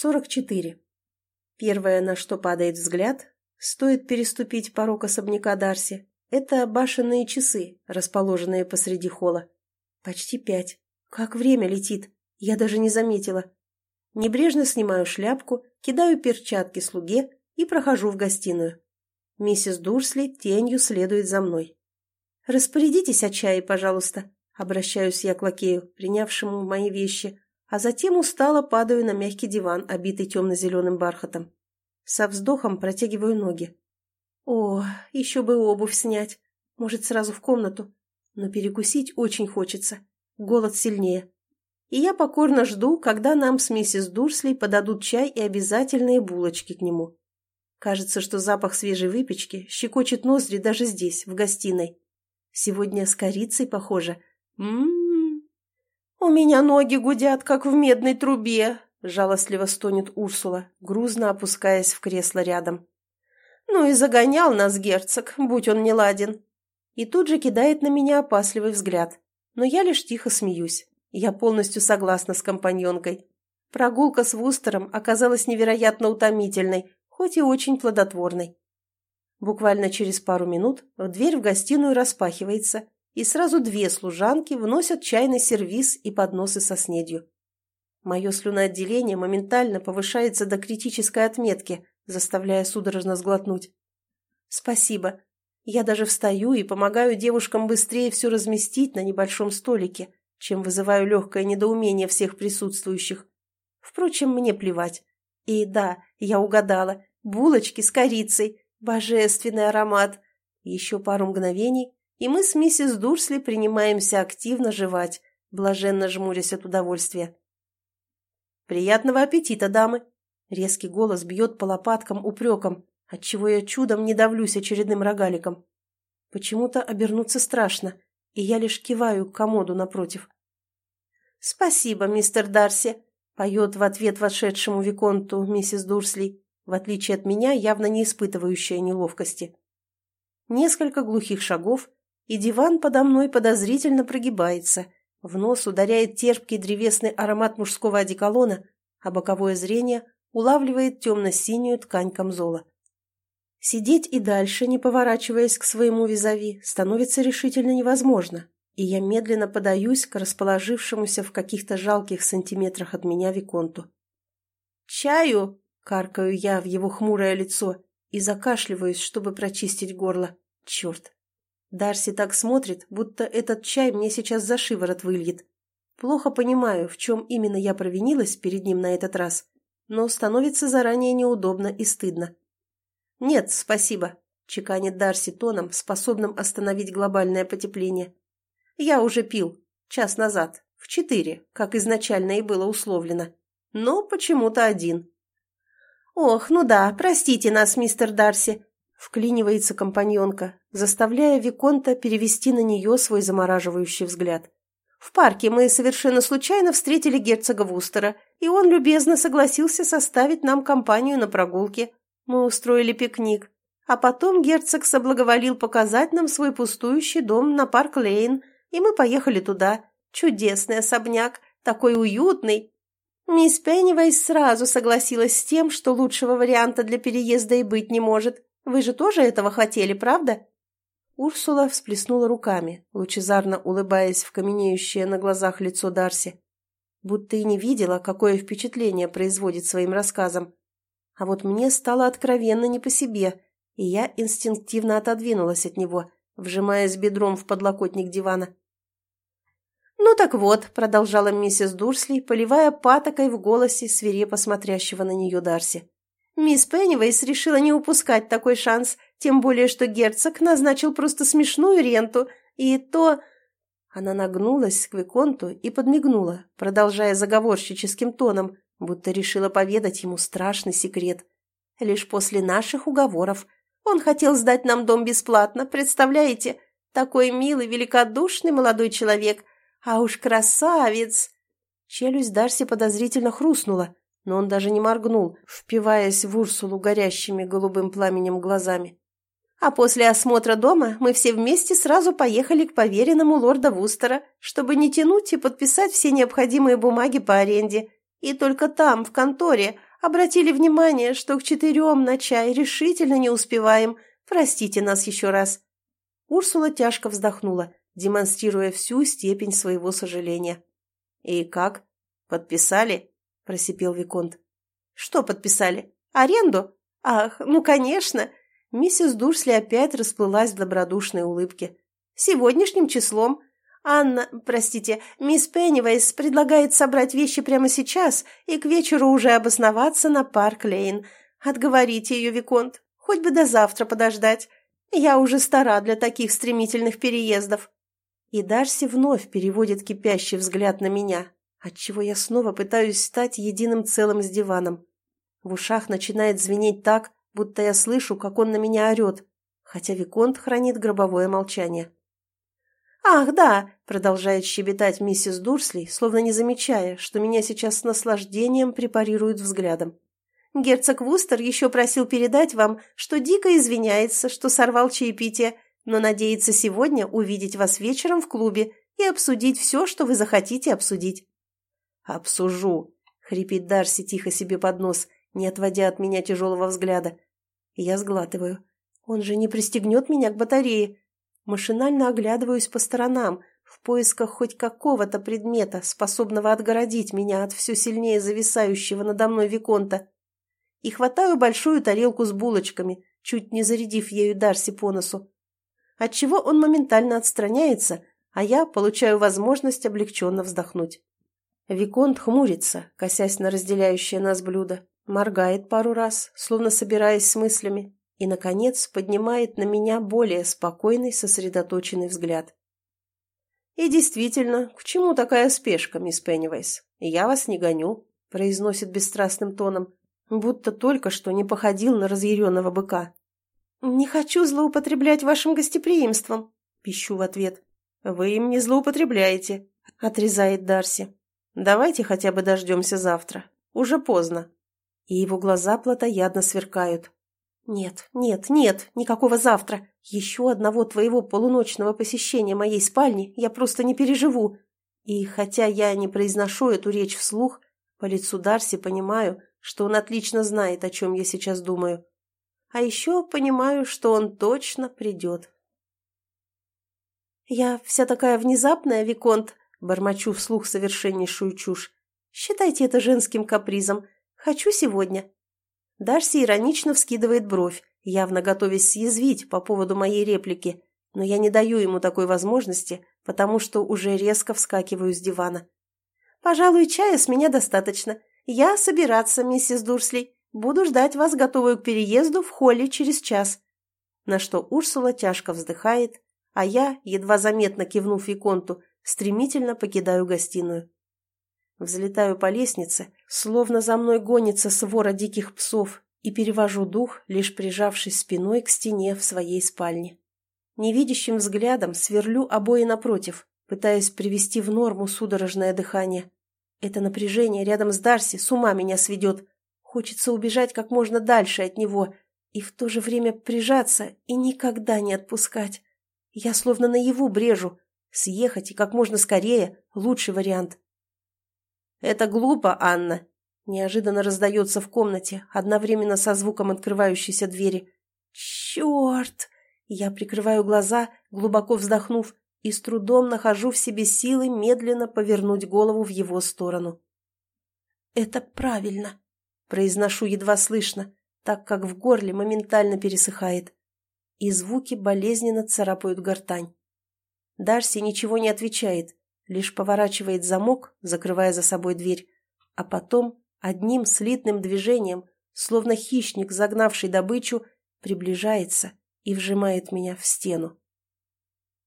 44. Первое, на что падает взгляд, стоит переступить порог особняка Дарси, это башенные часы, расположенные посреди холла. Почти пять. Как время летит, я даже не заметила. Небрежно снимаю шляпку, кидаю перчатки слуге и прохожу в гостиную. Миссис Дурсли тенью следует за мной. «Распорядитесь о чае, пожалуйста», — обращаюсь я к лакею, принявшему мои вещи, а затем устало падаю на мягкий диван, обитый темно-зеленым бархатом. Со вздохом протягиваю ноги. О, еще бы обувь снять. Может, сразу в комнату. Но перекусить очень хочется. Голод сильнее. И я покорно жду, когда нам с миссис Дурсли подадут чай и обязательные булочки к нему. Кажется, что запах свежей выпечки щекочет ноздри даже здесь, в гостиной. Сегодня с корицей похоже. Ммм, «У меня ноги гудят, как в медной трубе», — жалостливо стонет Урсула, грузно опускаясь в кресло рядом. «Ну и загонял нас герцог, будь он неладен». И тут же кидает на меня опасливый взгляд. Но я лишь тихо смеюсь. Я полностью согласна с компаньонкой. Прогулка с Вустером оказалась невероятно утомительной, хоть и очень плодотворной. Буквально через пару минут дверь в гостиную распахивается, и сразу две служанки вносят чайный сервиз и подносы со снедью. Мое слюноотделение моментально повышается до критической отметки, заставляя судорожно сглотнуть. Спасибо. Я даже встаю и помогаю девушкам быстрее все разместить на небольшом столике, чем вызываю легкое недоумение всех присутствующих. Впрочем, мне плевать. И да, я угадала. Булочки с корицей. Божественный аромат. Еще пару мгновений, и мы с миссис Дурсли принимаемся активно жевать, блаженно жмурясь от удовольствия. «Приятного аппетита, дамы!» Резкий голос бьет по лопаткам упреком, отчего я чудом не давлюсь очередным рогаликом. Почему-то обернуться страшно, и я лишь киваю к комоду напротив. «Спасибо, мистер Дарси!» — поет в ответ вошедшему Виконту миссис Дурсли, в отличие от меня, явно не испытывающая неловкости. Несколько глухих шагов, и диван подо мной подозрительно прогибается. В нос ударяет терпкий древесный аромат мужского одеколона, а боковое зрение улавливает темно-синюю ткань камзола. Сидеть и дальше, не поворачиваясь к своему визави, становится решительно невозможно, и я медленно подаюсь к расположившемуся в каких-то жалких сантиметрах от меня Виконту. «Чаю!» — каркаю я в его хмурое лицо и закашливаюсь, чтобы прочистить горло. Черт, Дарси так смотрит, будто этот чай мне сейчас за шиворот выльет. Плохо понимаю, в чем именно я провинилась перед ним на этот раз, но становится заранее неудобно и стыдно. «Нет, спасибо», — чеканит Дарси тоном, способным остановить глобальное потепление. «Я уже пил. Час назад. В четыре, как изначально и было условлено. Но почему-то один». «Ох, ну да, простите нас, мистер Дарси», Вклинивается компаньонка, заставляя Виконта перевести на нее свой замораживающий взгляд. «В парке мы совершенно случайно встретили герцога Вустера, и он любезно согласился составить нам компанию на прогулке. Мы устроили пикник. А потом герцог соблаговолил показать нам свой пустующий дом на Парк-Лейн, и мы поехали туда. Чудесный особняк, такой уютный. Мисс Пеннивайс сразу согласилась с тем, что лучшего варианта для переезда и быть не может. Вы же тоже этого хотели, правда?» Урсула всплеснула руками, лучезарно улыбаясь в каменеющее на глазах лицо Дарси. Будто и не видела, какое впечатление производит своим рассказом. А вот мне стало откровенно не по себе, и я инстинктивно отодвинулась от него, вжимаясь бедром в подлокотник дивана. «Ну так вот», — продолжала миссис Дурсли, поливая патокой в голосе свирепо смотрящего на нее Дарси. Мисс Пеннивейс решила не упускать такой шанс, тем более, что герцог назначил просто смешную ренту, и то... Она нагнулась к Виконту и подмигнула, продолжая заговорщическим тоном, будто решила поведать ему страшный секрет. Лишь после наших уговоров. Он хотел сдать нам дом бесплатно, представляете? Такой милый, великодушный молодой человек. А уж красавец! Челюсть Дарси подозрительно хрустнула, но он даже не моргнул, впиваясь в Урсулу горящими голубым пламенем глазами. А после осмотра дома мы все вместе сразу поехали к поверенному лорда Вустера, чтобы не тянуть и подписать все необходимые бумаги по аренде. И только там, в конторе, Обратили внимание, что к четырем на чай решительно не успеваем. Простите нас еще раз». Урсула тяжко вздохнула, демонстрируя всю степень своего сожаления. «И как? Подписали?» – просипел Виконт. «Что подписали? Аренду? Ах, ну, конечно!» Миссис Дурсли опять расплылась в добродушной улыбке. «Сегодняшним числом. Анна, простите, мисс Пеннивайс предлагает собрать вещи прямо сейчас и к вечеру уже обосноваться на Парк-Лейн. Отговорите ее, Виконт, хоть бы до завтра подождать. Я уже стара для таких стремительных переездов». И Дарси вновь переводит кипящий взгляд на меня, отчего я снова пытаюсь стать единым целым с диваном. В ушах начинает звенеть так, будто я слышу, как он на меня орет, хотя Виконт хранит гробовое молчание. «Ах, да!» — продолжает щебетать миссис Дурсли, словно не замечая, что меня сейчас с наслаждением препарируют взглядом. «Герцог Вустер еще просил передать вам, что дико извиняется, что сорвал чаепитие, но надеется сегодня увидеть вас вечером в клубе и обсудить все, что вы захотите обсудить». «Обсужу», — хрипит Дарси тихо себе под нос, не отводя от меня тяжелого взгляда. Я сглатываю. «Он же не пристегнет меня к батарее». Машинально оглядываюсь по сторонам, в поисках хоть какого-то предмета, способного отгородить меня от все сильнее зависающего надо мной Виконта. И хватаю большую тарелку с булочками, чуть не зарядив ею Дарси по носу отчего он моментально отстраняется, а я получаю возможность облегченно вздохнуть. Виконт хмурится, косясь на разделяющее нас блюдо, моргает пару раз, словно собираясь с мыслями, и, наконец, поднимает на меня более спокойный, сосредоточенный взгляд. «И действительно, к чему такая спешка, мисс Пеннивайс? Я вас не гоню», — произносит бесстрастным тоном, будто только что не походил на разъяренного быка. «Не хочу злоупотреблять вашим гостеприимством», — пищу в ответ. «Вы им не злоупотребляете», — отрезает Дарси. «Давайте хотя бы дождемся завтра. Уже поздно». И его глаза плотоядно сверкают. «Нет, нет, нет, никакого завтра. Еще одного твоего полуночного посещения моей спальни я просто не переживу. И хотя я не произношу эту речь вслух, по лицу Дарси понимаю, что он отлично знает, о чем я сейчас думаю. А еще понимаю, что он точно придет. «Я вся такая внезапная, Виконт», — бормочу вслух совершеннейшую чушь. «Считайте это женским капризом. Хочу сегодня». Дарси иронично вскидывает бровь, явно готовясь съязвить по поводу моей реплики, но я не даю ему такой возможности, потому что уже резко вскакиваю с дивана. «Пожалуй, чая с меня достаточно. Я собираться, миссис Дурсли. Буду ждать вас, готовую к переезду, в холле через час». На что Урсула тяжко вздыхает, а я, едва заметно кивнув Виконту, стремительно покидаю гостиную. Взлетаю по лестнице, словно за мной гонится свора диких псов, и перевожу дух, лишь прижавшись спиной к стене в своей спальне. Невидящим взглядом сверлю обои напротив, пытаясь привести в норму судорожное дыхание. Это напряжение рядом с Дарси с ума меня сведет, Хочется убежать как можно дальше от него и в то же время прижаться и никогда не отпускать. Я словно наяву брежу. Съехать и как можно скорее – лучший вариант. «Это глупо, Анна!» Неожиданно раздается в комнате, одновременно со звуком открывающейся двери. «Черт!» Я прикрываю глаза, глубоко вздохнув, и с трудом нахожу в себе силы медленно повернуть голову в его сторону. «Это правильно!» Произношу едва слышно, так как в горле моментально пересыхает. И звуки болезненно царапают гортань. Дарси ничего не отвечает, лишь поворачивает замок, закрывая за собой дверь, а потом одним слитным движением, словно хищник, загнавший добычу, приближается и вжимает меня в стену.